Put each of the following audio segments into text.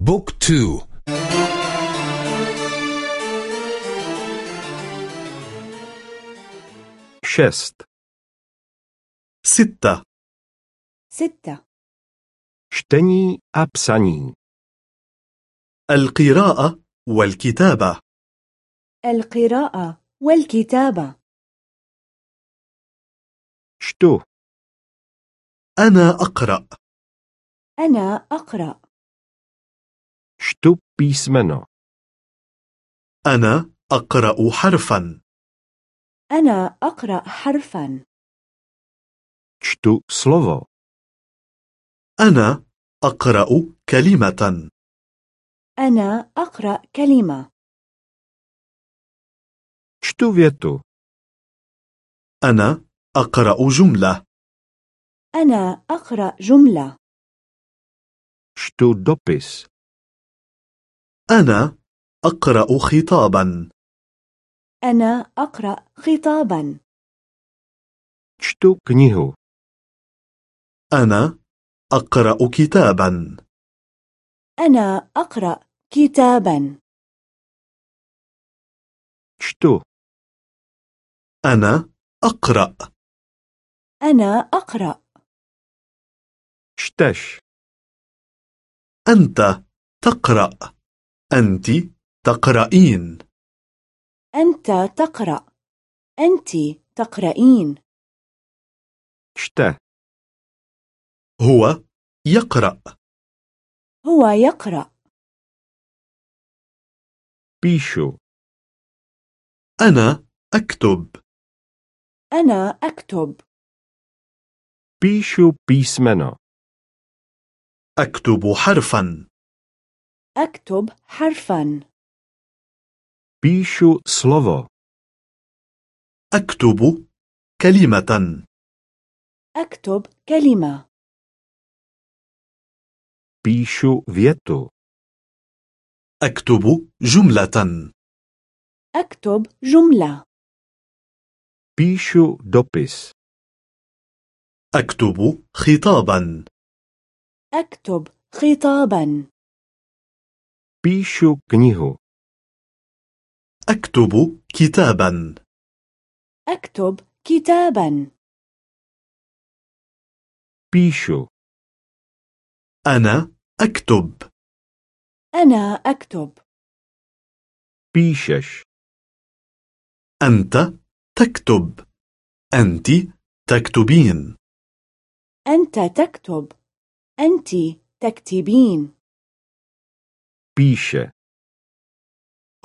بوك تو. شست. ستة. ستة. a psaní القراءة والكتابة. القراءة والكتابة. čtu أنا أقرأ. أنا أقرأ. Čtu písmeno أنا أقرأ حرفا. أنا أقرأ حرفا. čtu slovo أنا أقرأ كلمة. أنا أقرأ كلمة. čtu větu أنا أقرأ جملة. أنا أقرأ جملة. čtu dopis أنا أقرأ خطابا. أنا أقرأ خطابا. Čtu knihu. أنا أقرأ كتابا. أنا أقرأ كتابا. Čtu. أنا أقرأ. أنا أقرأ. Čteš. أنت تقرأ. أنت تقرأين. أنت تقرأ. أنت تقرأين. čte هو يقرأ. هو يقرأ. píšu أنا أكتب. أنا أكتب. píšu písmeno أكتب حرفا. أكتب حرفا. píšu slovo أكتب كلمة. أكتب كلمة. píšu větu أكتب جملة. أكتب جملة. píšu dopis أكتب خطابا. أكتب خطابا. Píšu knihu. أكتب كتابا. أكتب كتابا. Píšu. أنا أكتب. أنا أكتب. Píšeš. أنت تكتب. أنت تكتبين. أنت تكتب. أنت تكتبين. Píše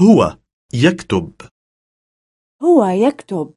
هو يكتب. هو يكتب.